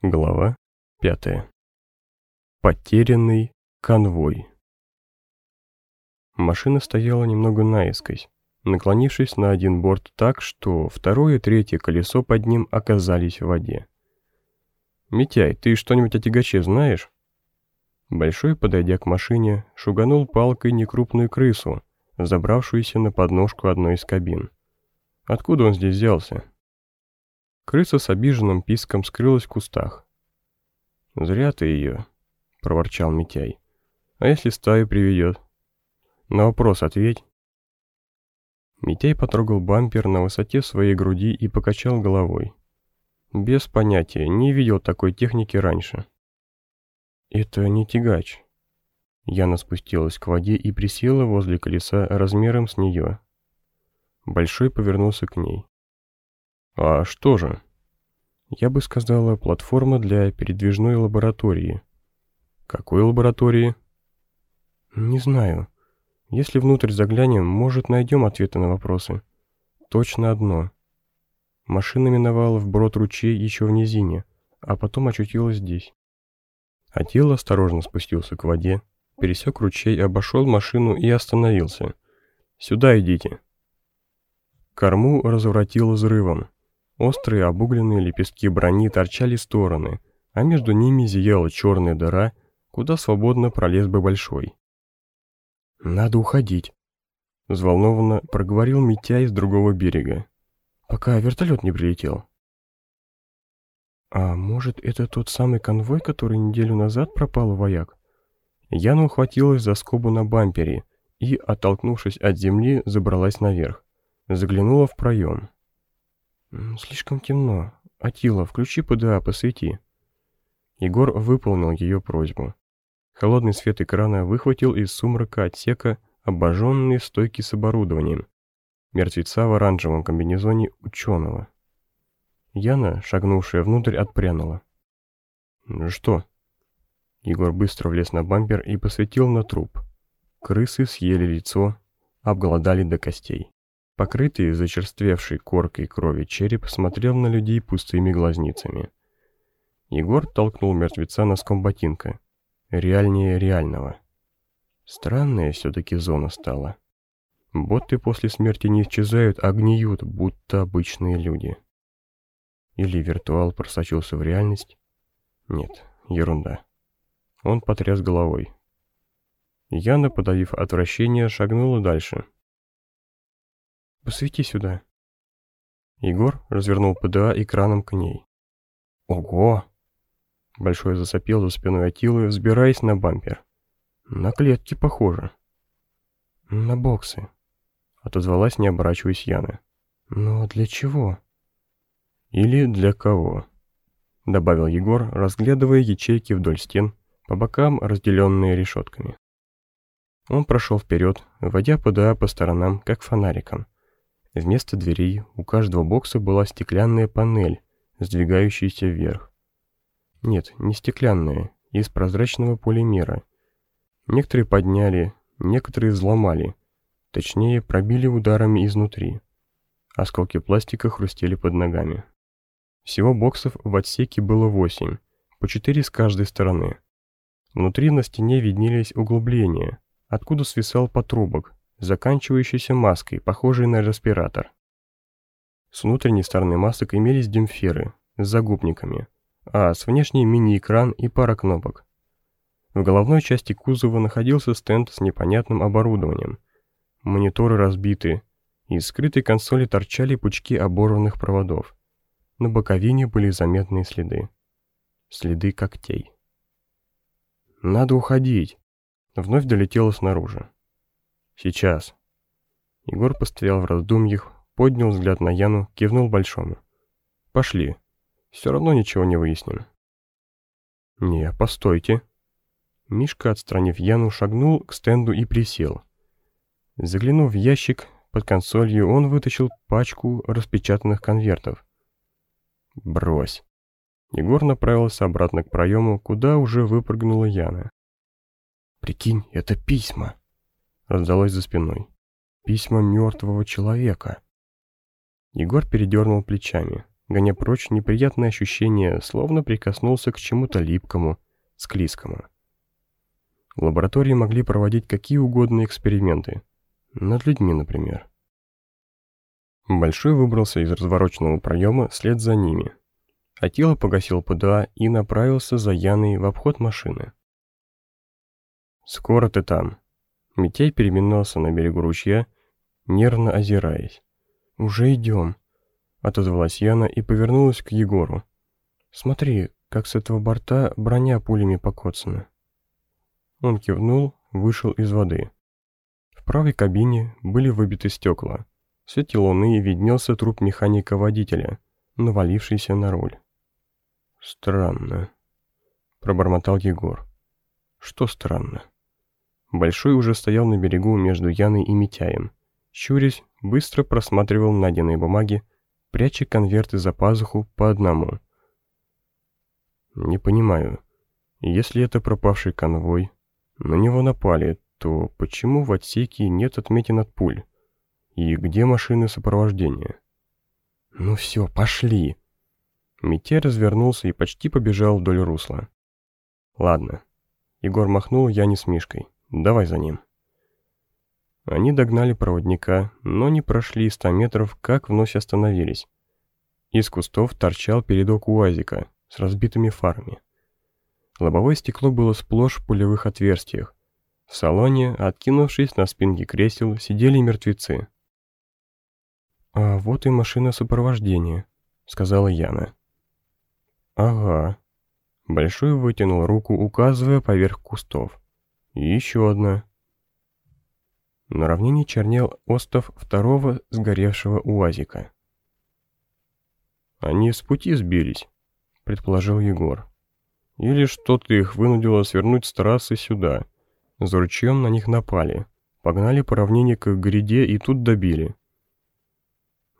Глава 5. Потерянный конвой. Машина стояла немного наискось, наклонившись на один борт так, что второе и третье колесо под ним оказались в воде. «Митяй, ты что-нибудь о тягаче знаешь?» Большой, подойдя к машине, шуганул палкой некрупную крысу, забравшуюся на подножку одной из кабин. «Откуда он здесь взялся?» Крыса с обиженным писком скрылась в кустах. «Зря ты ее», — проворчал Митяй. «А если стаю приведет?» «На вопрос ответь». Митяй потрогал бампер на высоте своей груди и покачал головой. Без понятия, не видел такой техники раньше. «Это не тягач». Яна спустилась к воде и присела возле колеса размером с нее. Большой повернулся к ней. А что же? Я бы сказала, платформа для передвижной лаборатории. Какой лаборатории? Не знаю. Если внутрь заглянем, может, найдем ответы на вопросы. Точно одно. Машина миновала вброд ручей еще в низине, а потом очутилась здесь. Атил осторожно спустился к воде, пересек ручей, обошел машину и остановился. «Сюда идите». Корму разворотило взрывом. Острые обугленные лепестки брони торчали в стороны, а между ними зияла черная дыра, куда свободно пролез бы большой. «Надо уходить», — взволнованно проговорил Митяй с другого берега, пока вертолет не прилетел. «А может, это тот самый конвой, который неделю назад пропал у вояк?» Яна ухватилась за скобу на бампере и, оттолкнувшись от земли, забралась наверх. Заглянула в проем. «Слишком темно. Атила, включи ПДА, посвети». Егор выполнил ее просьбу. Холодный свет экрана выхватил из сумрака отсека обожженные стойки с оборудованием. Мертвеца в оранжевом комбинезоне ученого. Яна, шагнувшая внутрь, отпрянула. «Ну «Что?» Егор быстро влез на бампер и посветил на труп. Крысы съели лицо, обголодали до костей. Покрытый зачерствевшей коркой крови череп смотрел на людей пустыми глазницами. Егор толкнул мертвеца носком ботинка. Реальнее реального. Странная все-таки зона стала. Боты после смерти не исчезают, а гниют, будто обычные люди. Или виртуал просочился в реальность? Нет, ерунда. Он потряс головой. Яна, подавив отвращение, шагнула дальше. Посвети сюда». Егор развернул ПДА экраном к ней. «Ого!» Большой засопел за спиной Атилы, взбираясь на бампер. «На клетки похоже». «На боксы», — отозвалась, не оборачиваясь Яна. «Но для чего?» «Или для кого?» — добавил Егор, разглядывая ячейки вдоль стен, по бокам разделенные решетками. Он прошел вперед, водя ПДА по сторонам, как фонариком, Вместо дверей у каждого бокса была стеклянная панель, сдвигающаяся вверх. Нет, не стеклянная, из прозрачного полимера. Некоторые подняли, некоторые взломали, точнее пробили ударами изнутри. Осколки пластика хрустели под ногами. Всего боксов в отсеке было восемь, по четыре с каждой стороны. Внутри на стене виднелись углубления, откуда свисал потрубок, заканчивающейся маской, похожей на респиратор. С внутренней стороны масок имелись демпферы с загубниками, а с внешней мини-экран и пара кнопок. В головной части кузова находился стенд с непонятным оборудованием. Мониторы разбиты, из скрытой консоли торчали пучки оборванных проводов. На боковине были заметные следы. Следы когтей. «Надо уходить!» Вновь долетело снаружи. Сейчас. Егор постоял в раздумьях, поднял взгляд на Яну, кивнул Большому. Пошли. Все равно ничего не выясним. Не, постойте. Мишка, отстранив Яну, шагнул к стенду и присел. Заглянув в ящик под консолью, он вытащил пачку распечатанных конвертов. Брось. Егор направился обратно к проему, куда уже выпрыгнула Яна. «Прикинь, это письма!» Раздалось за спиной. Письма мертвого человека. Егор передернул плечами. гоня прочь неприятное ощущение, словно прикоснулся к чему-то липкому, склизкому. В лаборатории могли проводить какие угодно эксперименты. Над людьми, например. Большой выбрался из развороченного проема вслед за ними. Атила погасил ПДА и направился за Яной в обход машины. «Скоро ты там». Митяй переминался на берегу ручья, нервно озираясь. «Уже идем», — отозвалась Яна и повернулась к Егору. «Смотри, как с этого борта броня пулями покоцана». Он кивнул, вышел из воды. В правой кабине были выбиты стекла. В свете луны виднелся труп механика-водителя, навалившийся на руль. «Странно», — пробормотал Егор. «Что странно?» Большой уже стоял на берегу между Яной и Митяем. Щурясь, быстро просматривал найденные бумаги, пряча конверты за пазуху по одному. «Не понимаю. Если это пропавший конвой, на него напали, то почему в отсеке нет отметин от пуль? И где машины сопровождения?» «Ну все, пошли!» Митя развернулся и почти побежал вдоль русла. «Ладно». Егор махнул Яне с Мишкой. Давай за ним. Они догнали проводника, но не прошли ста метров, как вновь остановились. Из кустов торчал передок УАЗика с разбитыми фарами. Лобовое стекло было сплошь в пулевых отверстиях. В салоне, откинувшись на спинки кресел, сидели мертвецы. «А вот и машина сопровождения», — сказала Яна. «Ага». Большой вытянул руку, указывая поверх кустов. И еще одна. На равнине чернел остов второго сгоревшего УАЗика. «Они с пути сбились», — предположил Егор. «Или что-то их вынудило свернуть с трассы сюда. За ручьем на них напали. Погнали по равнине к гряде и тут добили».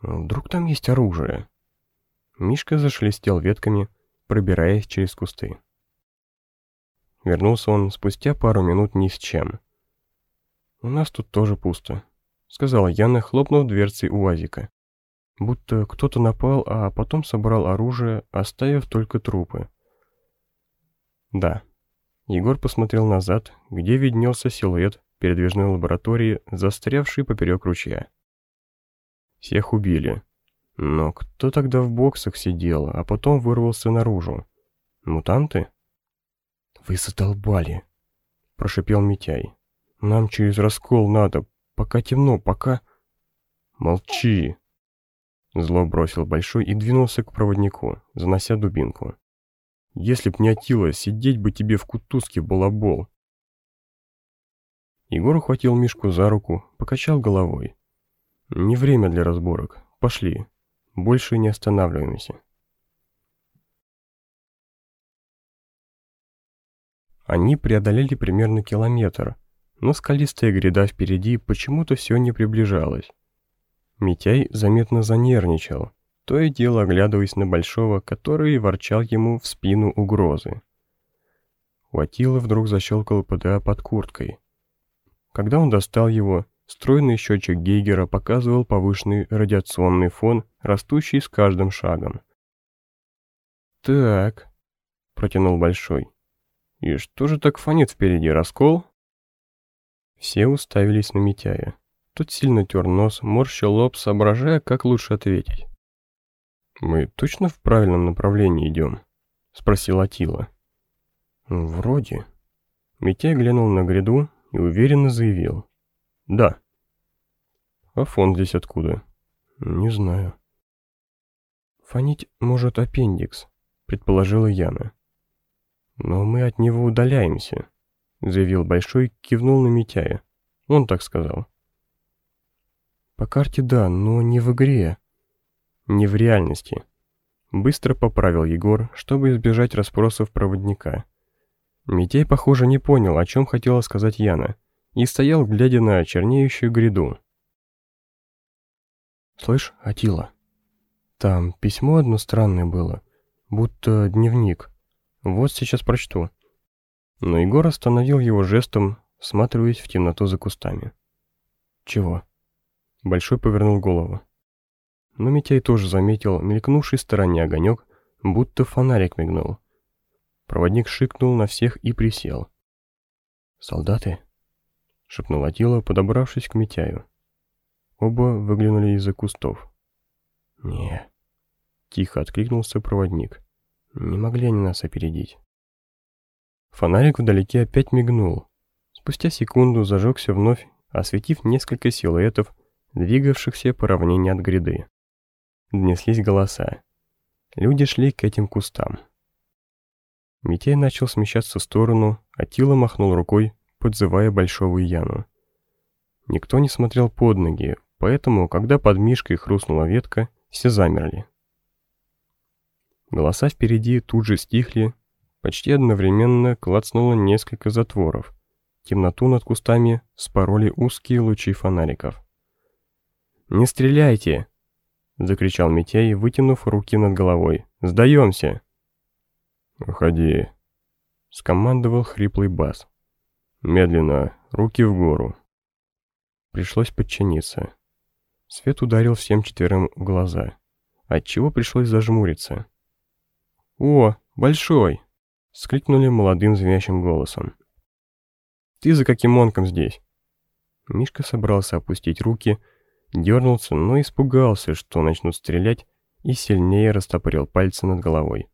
«А «Вдруг там есть оружие?» Мишка зашелестел ветками, пробираясь через кусты. Вернулся он спустя пару минут ни с чем. «У нас тут тоже пусто», — сказала Яна, хлопнув дверцей УАЗика. Будто кто-то напал, а потом собрал оружие, оставив только трупы. «Да». Егор посмотрел назад, где виднелся силуэт передвижной лаборатории, застрявший поперек ручья. Всех убили. Но кто тогда в боксах сидел, а потом вырвался наружу? Мутанты? «Вы задолбали!» — прошипел Митяй. «Нам через раскол надо, пока темно, пока...» «Молчи!» Зло бросил Большой и двинулся к проводнику, занося дубинку. «Если б не Атила, сидеть бы тебе в кутузке балабол!» Егор ухватил Мишку за руку, покачал головой. «Не время для разборок. Пошли. Больше не останавливаемся». Они преодолели примерно километр, но скалистая гряда впереди почему-то все не приближалась. Митяй заметно занервничал, то и дело оглядываясь на Большого, который ворчал ему в спину угрозы. У Атилы вдруг защелкал ПДА под курткой. Когда он достал его, стройный счетчик Гейгера показывал повышенный радиационный фон, растущий с каждым шагом. «Так», — протянул Большой, и что же так фонит впереди, раскол? Все уставились на Митяя. Тот сильно тер нос, морщил лоб, соображая, как лучше ответить. «Мы точно в правильном направлении идем?» — спросил Атила. «Вроде». Митяй глянул на гряду и уверенно заявил. «Да». «А фон здесь откуда?» «Не знаю». «Фонить может аппендикс», — предположила Яна. «Но мы от него удаляемся», — заявил Большой, кивнул на Митяя. Он так сказал. «По карте да, но не в игре». «Не в реальности», — быстро поправил Егор, чтобы избежать расспросов проводника. Митяй, похоже, не понял, о чем хотела сказать Яна, и стоял, глядя на чернеющую гряду. «Слышь, Атила, там письмо одно странное было, будто дневник». Вот сейчас прочту. Но Егор остановил его жестом, всматриваясь в темноту за кустами. Чего? Большой повернул голову. но Митяй тоже заметил мелькнувший в стороне огонек, будто фонарик мигнул. Проводник шикнул на всех и присел. «Солдаты?» — шепнул Атила, подобравшись к Митяю. Оба выглянули из-за кустов. не тихо откликнулся проводник. «Не могли они нас опередить». Фонарик вдалеке опять мигнул. Спустя секунду зажегся вновь, осветив несколько силуэтов, двигавшихся по равнине от гряды. Донеслись голоса. Люди шли к этим кустам. Митяй начал смещаться в сторону, а Тила махнул рукой, подзывая Большого Яну. Никто не смотрел под ноги, поэтому, когда под мишкой хрустнула ветка, все замерли. Голоса впереди тут же стихли, почти одновременно клацнуло несколько затворов. Темноту над кустами спороли узкие лучи фонариков. «Не стреляйте!» — закричал Митяй, вытянув руки над головой. «Сдаемся!» «Уходи!» — скомандовал хриплый бас. «Медленно, руки в гору!» Пришлось подчиниться. Свет ударил всем четверым в глаза, отчего пришлось зажмуриться. «О, большой!» — скрикнули молодым звенящим голосом. «Ты за каким монком здесь?» Мишка собрался опустить руки, дернулся, но испугался, что начнут стрелять, и сильнее растопырил пальцы над головой.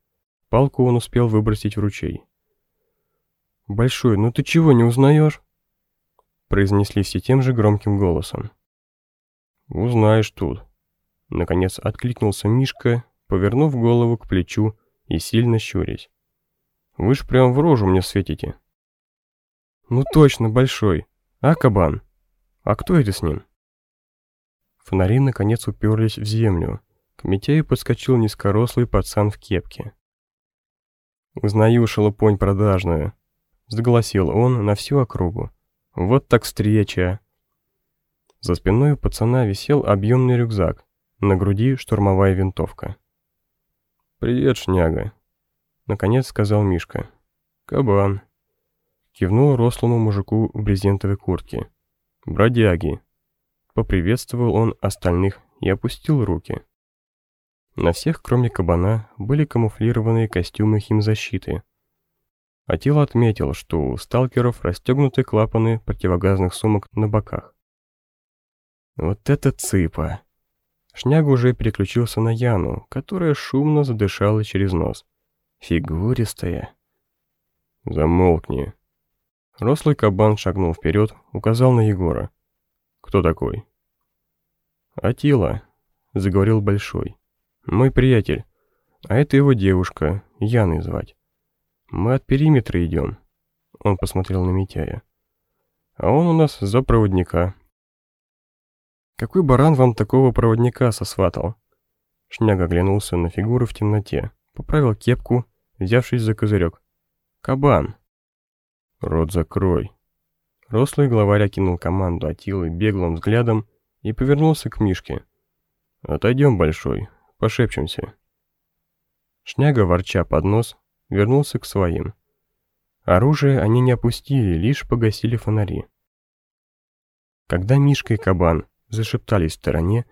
Палку он успел выбросить в ручей. «Большой, ну ты чего, не узнаешь?» Произнесли все тем же громким голосом. «Узнаешь тут». Наконец откликнулся Мишка, повернув голову к плечу и сильно щурясь. «Вы ж прям в рожу мне светите». «Ну точно, большой. А, кабан? А кто это с ним?» Фонари наконец уперлись в землю. К Митяю подскочил низкорослый пацан в кепке. «Узнаю шелупонь продажную», — заголосил он на всю округу. «Вот так встреча!» За спиной у пацана висел объемный рюкзак, на груди штурмовая винтовка. «Привет, шняга», — наконец сказал Мишка. «Кабан», — кивнул рослому мужику в брезентовой куртке. «Бродяги», — поприветствовал он остальных и опустил руки. На всех, кроме кабана, были камуфлированные костюмы химзащиты. Атил отметил, что у сталкеров расстегнуты клапаны противогазных сумок на боках. Вот это цыпа! Шняга уже переключился на Яну, которая шумно задышала через нос. Фигуристая. Замолкни. Рослый кабан шагнул вперед, указал на Егора. Кто такой? Атила, заговорил Большой. Мой приятель. А это его девушка, Яной звать. Мы от периметра идем. Он посмотрел на Митяя. А он у нас за проводника. Какой баран вам такого проводника сосватал? Шняга оглянулся на фигуру в темноте, поправил кепку, взявшись за козырек. Кабан. Рот закрой. Рослый главарь окинул команду Атилы беглым взглядом и повернулся к Мишке. «Отойдем, Большой, Пошепчемся. Шняга, ворча под нос, вернулся к своим. Оружие они не опустили, лишь погасили фонари. Когда Мишка и Кабан зашептались в стороне,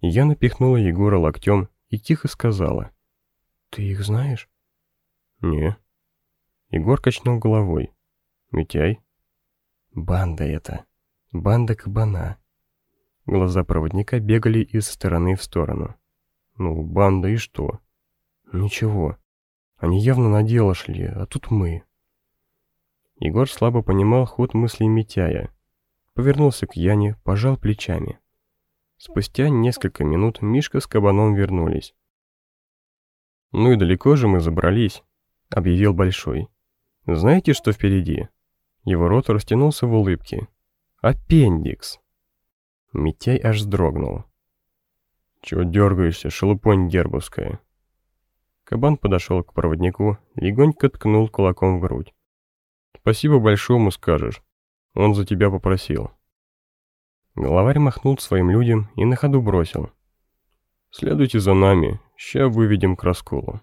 я напихнула Егора локтем и тихо сказала. «Ты их знаешь?» «Не». Егор качнул головой. «Митяй?» «Банда это. Банда кабана». Глаза проводника бегали из стороны в сторону. Ну, банда и что? Ничего. Они явно на дело шли, а тут мы. Егор слабо понимал ход мыслей Митяя. Повернулся к Яне, пожал плечами. Спустя несколько минут Мишка с кабаном вернулись. «Ну и далеко же мы забрались», — объявил Большой. «Знаете, что впереди?» Его рот растянулся в улыбке. «Аппендикс!» Митяй аж вздрогнул. «Чего дергаешься, шелупонь гербовская?» Кабан подошел к проводнику, легонько ткнул кулаком в грудь. «Спасибо большому скажешь. Он за тебя попросил». Главарь махнул своим людям и на ходу бросил. «Следуйте за нами, ща выведем к расколу».